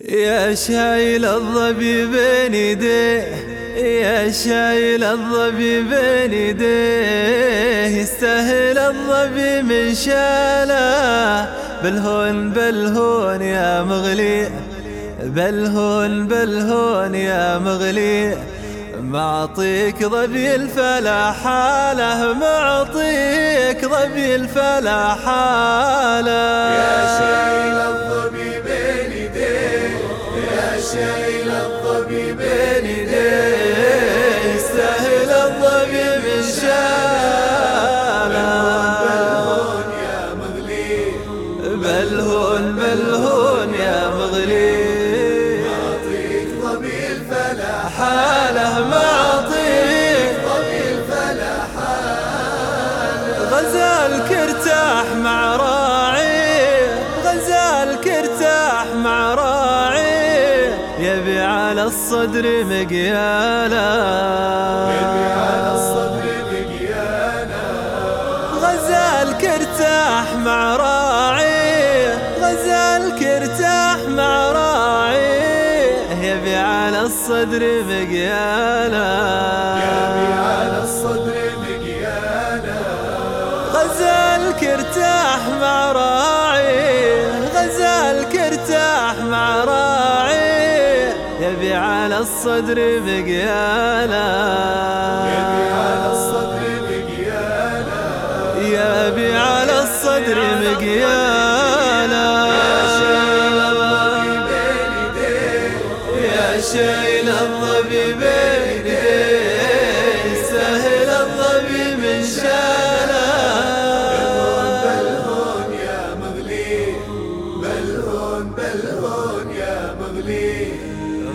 يا شايل الظبي بين يديه يا شايل الظبي بين يديه. يستاهل الظبي من شاله بالهون بالهون يا مغلي بالهون بالهون يا مغلي. معطيك ظبي الفلا حاله معطيك ظبي الفلا حاله غزالك ارتاح مع راعي غزالك ارتاح مع راعي يبي على الصدر مقياله يبي على مع راعي غزالك ارتاح مع راعي يبي على الصدر مقياله غزالك ارتاح مع راعي غزالك ارتاح مع راعي. يبي على الصدر مقياله يبي على الصدر بقيانا يبي على الصدر مقياله بين يديه يا شايل الظبي بين بالهون يا مغلي.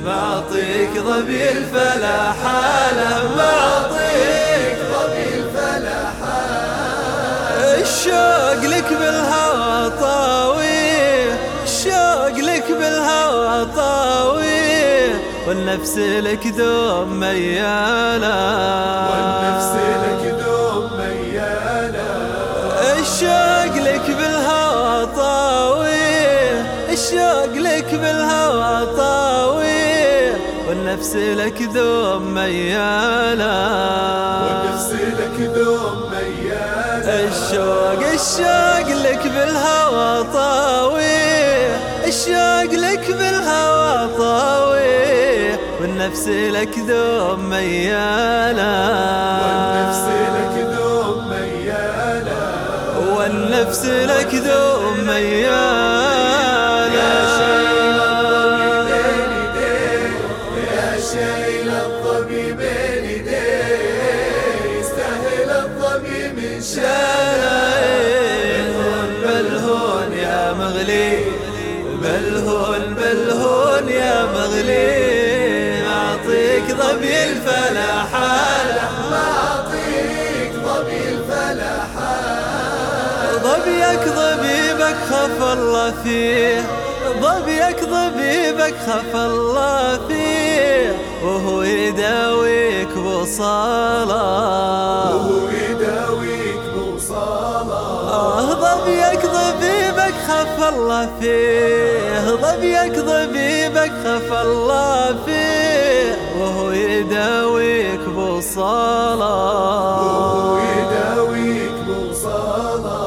معطيك ظبي الفلا حاله معطيك ظبي الفلا الشوق لك بالهوى طاوي الشوق لك بالهوى طاوي والنفس لك دوم ميالة والنفس لك دوم ميالة الشوق لك بالهوى الشوق لك بالهوى طاوي والنفس لك دوم ميالة والنفس لك دوم ميالة الشوق الشوق لك بالهوى طاوي الشوق لك بالهوى طاوي والنفس لك دوم ميالة والنفس لك دوم ميالة والنفس لك دوم ميالة أعطيك ظبي الفلا حاله معطيك ظبي الفلا ظبيك ضبيبك خف الله فيه. ظبيك ضبيبك خف الله فيه. وهو يداويك بصالة. وهو يداويك بوصاله آه ضبيك ضبيبك خف الله فيه. ضبيك ضبيبك خف الله فيه. يداويك بوصاله وهو يداويك بوصاله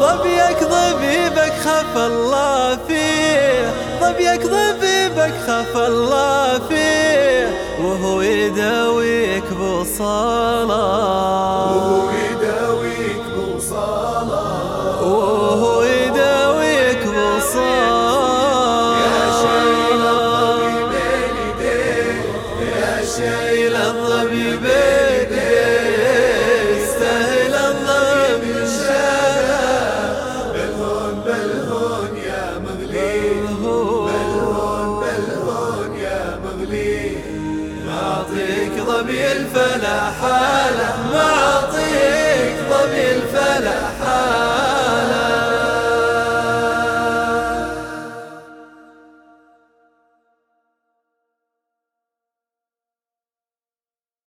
ضبيك ضبيبك خف الله فيه. ضبيك ضبيبك خف الله فيه. وهو يداويك بوصاله وهو معطيك ضبي الفلاح حاله معطيك ضبي الفلاح.